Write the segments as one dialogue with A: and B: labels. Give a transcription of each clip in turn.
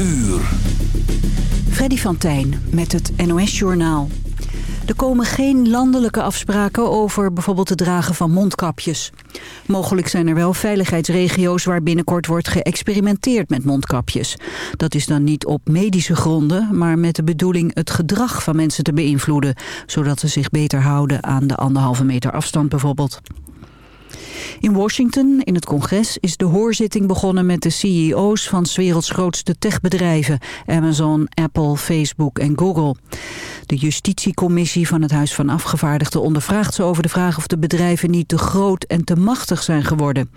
A: uur.
B: Freddy van Tijn met het NOS-journaal. Er komen geen landelijke afspraken over bijvoorbeeld het dragen van mondkapjes. Mogelijk zijn er wel veiligheidsregio's waar binnenkort wordt geëxperimenteerd met mondkapjes. Dat is dan niet op medische gronden, maar met de bedoeling het gedrag van mensen te beïnvloeden. Zodat ze zich beter houden aan de anderhalve meter afstand bijvoorbeeld. In Washington, in het congres, is de hoorzitting begonnen met de CEO's van 's werelds grootste techbedrijven. Amazon, Apple, Facebook en Google. De justitiecommissie van het Huis van Afgevaardigden ondervraagt ze over de vraag of de bedrijven niet te groot en te machtig zijn geworden.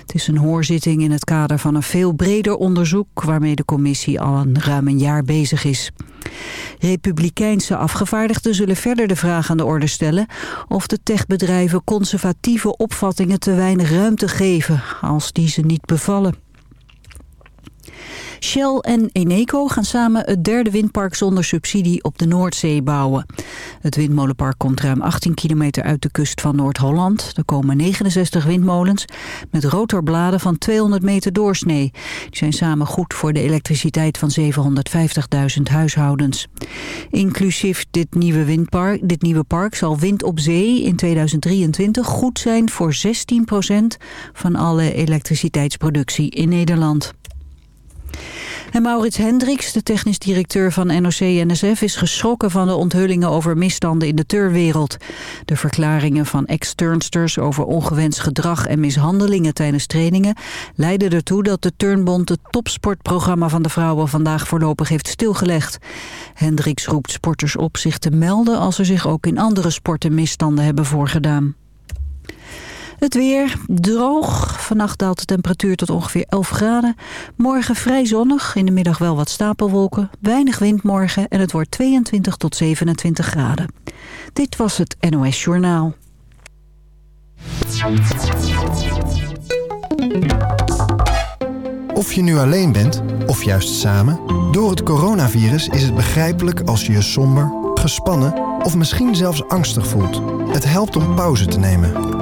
B: Het is een hoorzitting in het kader van een veel breder onderzoek waarmee de commissie al een ruim een jaar bezig is. Republikeinse afgevaardigden zullen verder de vraag aan de orde stellen of de techbedrijven conservatieve opvattingen te weinig ruimte geven als die ze niet bevallen. Shell en Eneco gaan samen het derde windpark zonder subsidie op de Noordzee bouwen. Het windmolenpark komt ruim 18 kilometer uit de kust van Noord-Holland. Er komen 69 windmolens met rotorbladen van 200 meter doorsnee. Die zijn samen goed voor de elektriciteit van 750.000 huishoudens. Inclusief dit nieuwe, windpark, dit nieuwe park zal wind op zee in 2023 goed zijn voor 16% van alle elektriciteitsproductie in Nederland. En Maurits Hendricks, de technisch directeur van NOC-NSF... is geschrokken van de onthullingen over misstanden in de turwereld. De verklaringen van ex-turnsters over ongewenst gedrag en mishandelingen tijdens trainingen... leiden ertoe dat de Turnbond het topsportprogramma van de vrouwen... vandaag voorlopig heeft stilgelegd. Hendricks roept sporters op zich te melden... als er zich ook in andere sporten misstanden hebben voorgedaan. Het weer droog. Vannacht daalt de temperatuur tot ongeveer 11 graden. Morgen vrij zonnig. In de middag wel wat stapelwolken. Weinig wind morgen en het wordt 22 tot 27 graden. Dit was het NOS Journaal.
C: Of je nu alleen bent, of juist samen... door het coronavirus is het begrijpelijk als je je somber, gespannen... of misschien zelfs angstig voelt. Het helpt om pauze te nemen.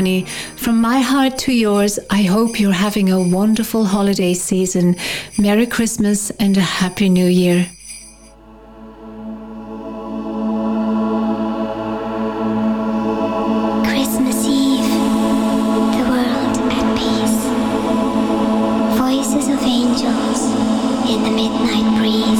D: From my heart to yours, I hope you're having a wonderful holiday season. Merry Christmas and a Happy New Year.
E: Christmas Eve, the world at peace. Voices of angels in the midnight breeze.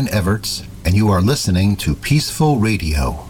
F: Lauren Everts, and you are listening to Peaceful Radio.